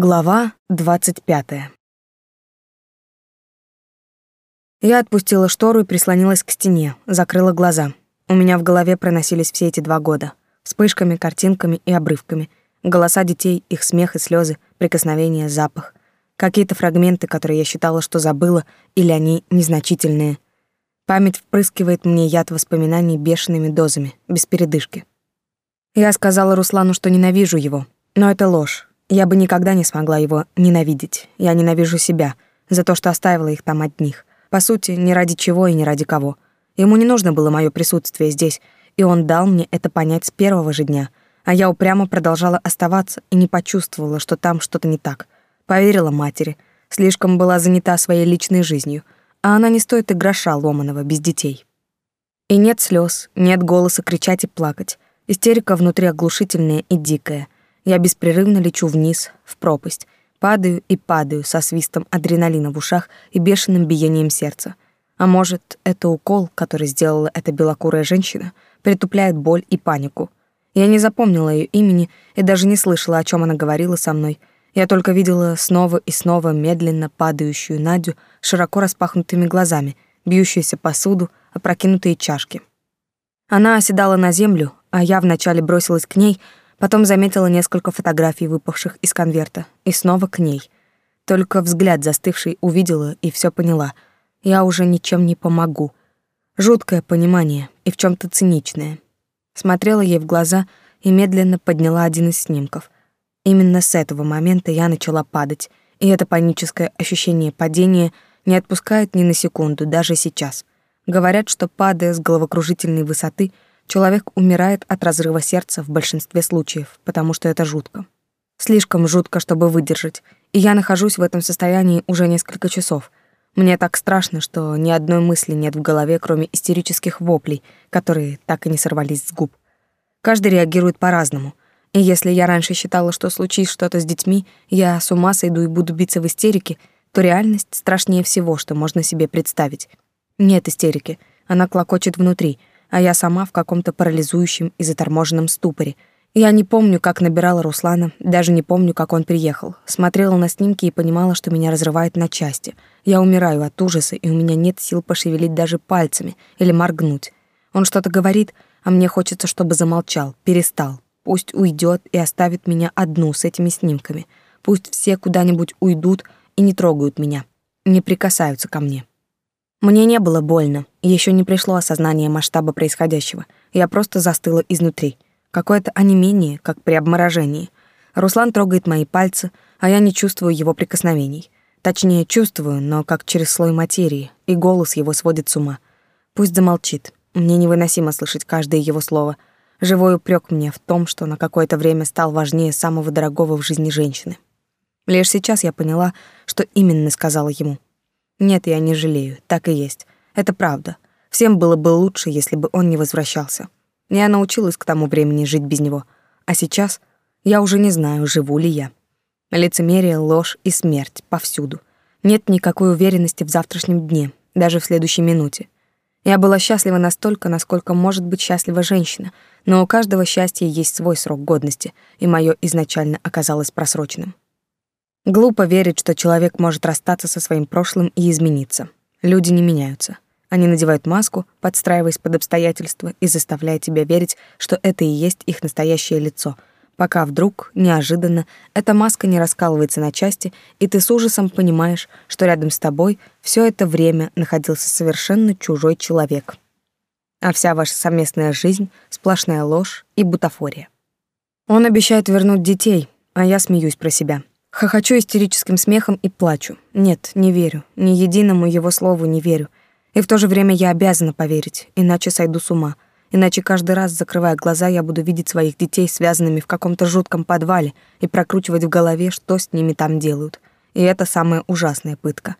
Глава двадцать пятая. Я отпустила штору и прислонилась к стене, закрыла глаза. У меня в голове проносились все эти два года. Вспышками, картинками и обрывками. Голоса детей, их смех и слезы, прикосновения, запах. Какие-то фрагменты, которые я считала, что забыла, или они незначительные. Память впрыскивает мне яд воспоминаний бешеными дозами, без передышки. Я сказала Руслану, что ненавижу его, но это ложь. Я бы никогда не смогла его ненавидеть. Я ненавижу себя за то, что оставила их там одних. По сути, ни ради чего и ни ради кого. Ему не нужно было мое присутствие здесь, и он дал мне это понять с первого же дня. А я упрямо продолжала оставаться и не почувствовала, что там что-то не так. Поверила матери, слишком была занята своей личной жизнью, а она не стоит и гроша ломаного без детей. И нет слез, нет голоса кричать и плакать. Истерика внутри оглушительная и дикая — я беспрерывно лечу вниз, в пропасть, падаю и падаю со свистом адреналина в ушах и бешеным биением сердца. А может, это укол, который сделала эта белокурая женщина, притупляет боль и панику. Я не запомнила ее имени и даже не слышала, о чем она говорила со мной. Я только видела снова и снова медленно падающую Надю широко распахнутыми глазами, бьющуюся посуду, опрокинутые чашки. Она оседала на землю, а я вначале бросилась к ней — Потом заметила несколько фотографий, выпавших из конверта, и снова к ней. Только взгляд застывший увидела и все поняла. Я уже ничем не помогу. Жуткое понимание и в чем то циничное. Смотрела ей в глаза и медленно подняла один из снимков. Именно с этого момента я начала падать, и это паническое ощущение падения не отпускает ни на секунду, даже сейчас. Говорят, что падая с головокружительной высоты — Человек умирает от разрыва сердца в большинстве случаев, потому что это жутко. Слишком жутко, чтобы выдержать, и я нахожусь в этом состоянии уже несколько часов. Мне так страшно, что ни одной мысли нет в голове, кроме истерических воплей, которые так и не сорвались с губ. Каждый реагирует по-разному. И если я раньше считала, что случись что-то с детьми, я с ума сойду и буду биться в истерике, то реальность страшнее всего, что можно себе представить. Нет истерики, она клокочет внутри — а я сама в каком-то парализующем и заторможенном ступоре. Я не помню, как набирала Руслана, даже не помню, как он приехал. Смотрела на снимки и понимала, что меня разрывает на части. Я умираю от ужаса, и у меня нет сил пошевелить даже пальцами или моргнуть. Он что-то говорит, а мне хочется, чтобы замолчал, перестал. Пусть уйдет и оставит меня одну с этими снимками. Пусть все куда-нибудь уйдут и не трогают меня, не прикасаются ко мне. Мне не было больно, еще не пришло осознание масштаба происходящего. Я просто застыла изнутри. Какое-то онемение, как при обморожении. Руслан трогает мои пальцы, а я не чувствую его прикосновений. Точнее, чувствую, но как через слой материи, и голос его сводит с ума. Пусть замолчит. Мне невыносимо слышать каждое его слово. Живой упрек мне в том, что на какое-то время стал важнее самого дорогого в жизни женщины. Лишь сейчас я поняла, что именно сказала ему — нет, я не жалею, так и есть. Это правда. Всем было бы лучше, если бы он не возвращался. Я научилась к тому времени жить без него. А сейчас я уже не знаю, живу ли я. Лицемерие, ложь и смерть повсюду. Нет никакой уверенности в завтрашнем дне, даже в следующей минуте. Я была счастлива настолько, насколько может быть счастлива женщина, но у каждого счастья есть свой срок годности, и мое изначально оказалось просроченным. Глупо верить, что человек может расстаться со своим прошлым и измениться. Люди не меняются. Они надевают маску, подстраиваясь под обстоятельства и заставляя тебя верить, что это и есть их настоящее лицо, пока вдруг, неожиданно, эта маска не раскалывается на части, и ты с ужасом понимаешь, что рядом с тобой все это время находился совершенно чужой человек. А вся ваша совместная жизнь — сплошная ложь и бутафория. Он обещает вернуть детей, а я смеюсь про себя — Хохочу истерическим смехом и плачу. Нет, не верю. Ни единому его слову не верю. И в то же время я обязана поверить, иначе сойду с ума. Иначе каждый раз, закрывая глаза, я буду видеть своих детей связанными в каком-то жутком подвале и прокручивать в голове, что с ними там делают. И это самая ужасная пытка.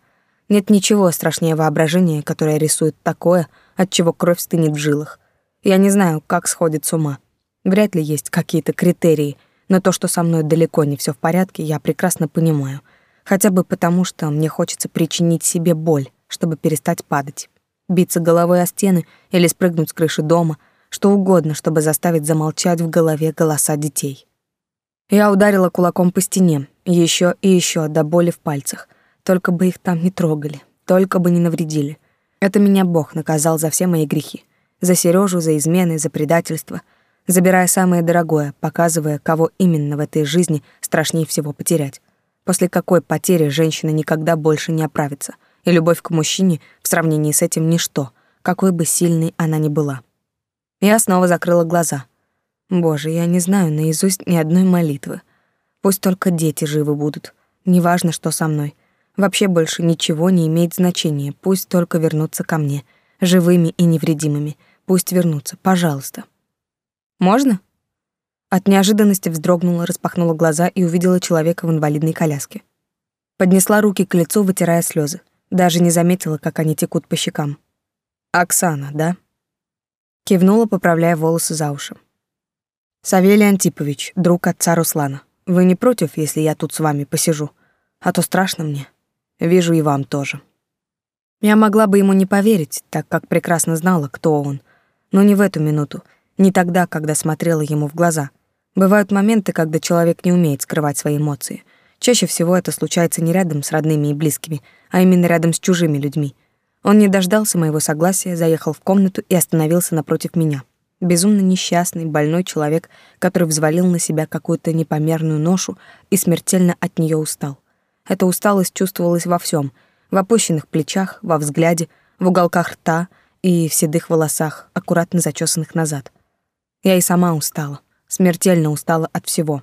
Нет ничего страшнее воображения, которое рисует такое, от чего кровь стынет в жилах. Я не знаю, как сходит с ума. Вряд ли есть какие-то критерии — но то, что со мной далеко не все в порядке, я прекрасно понимаю. Хотя бы потому, что мне хочется причинить себе боль, чтобы перестать падать. Биться головой о стены или спрыгнуть с крыши дома, что угодно, чтобы заставить замолчать в голове голоса детей. Я ударила кулаком по стене, Еще и еще до боли в пальцах. Только бы их там не трогали, только бы не навредили. Это меня Бог наказал за все мои грехи. За Сережу, за измены, за предательство. Забирая самое дорогое, показывая, кого именно в этой жизни страшнее всего потерять. После какой потери женщина никогда больше не оправится. И любовь к мужчине в сравнении с этим ничто, какой бы сильной она ни была. Я снова закрыла глаза. Боже, я не знаю наизусть ни одной молитвы. Пусть только дети живы будут. Неважно, что со мной. Вообще больше ничего не имеет значения. Пусть только вернутся ко мне. Живыми и невредимыми. Пусть вернутся, пожалуйста. Можно? От неожиданности вздрогнула, распахнула глаза и увидела человека в инвалидной коляске. Поднесла руки к лицу, вытирая слезы. Даже не заметила, как они текут по щекам. «Оксана, да?» Кивнула, поправляя волосы за уши. «Савелий Антипович, друг отца Руслана. Вы не против, если я тут с вами посижу? А то страшно мне. Вижу и вам тоже. Я могла бы ему не поверить, так как прекрасно знала, кто он. Но не в эту минуту, не тогда, когда смотрела ему в глаза. Бывают моменты, когда человек не умеет скрывать свои эмоции. Чаще всего это случается не рядом с родными и близкими, а именно рядом с чужими людьми. Он не дождался моего согласия, заехал в комнату и остановился напротив меня. Безумно несчастный, больной человек, который взвалил на себя какую-то непомерную ношу и смертельно от нее устал. Эта усталость чувствовалась во всем: в опущенных плечах, во взгляде, в уголках рта и в седых волосах, аккуратно зачесанных назад. Я и сама устала, смертельно устала от всего.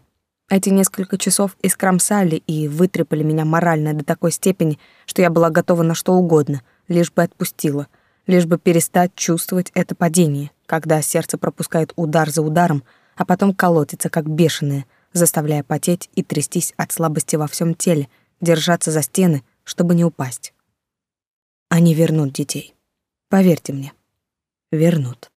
Эти несколько часов искромсали и вытрепали меня морально до такой степени, что я была готова на что угодно, лишь бы отпустила, лишь бы перестать чувствовать это падение когда сердце пропускает удар за ударом, а потом колотится, как бешеное, заставляя потеть и трястись от слабости во всем теле, держаться за стены, чтобы не упасть. Они вернут детей. Поверьте мне, вернут.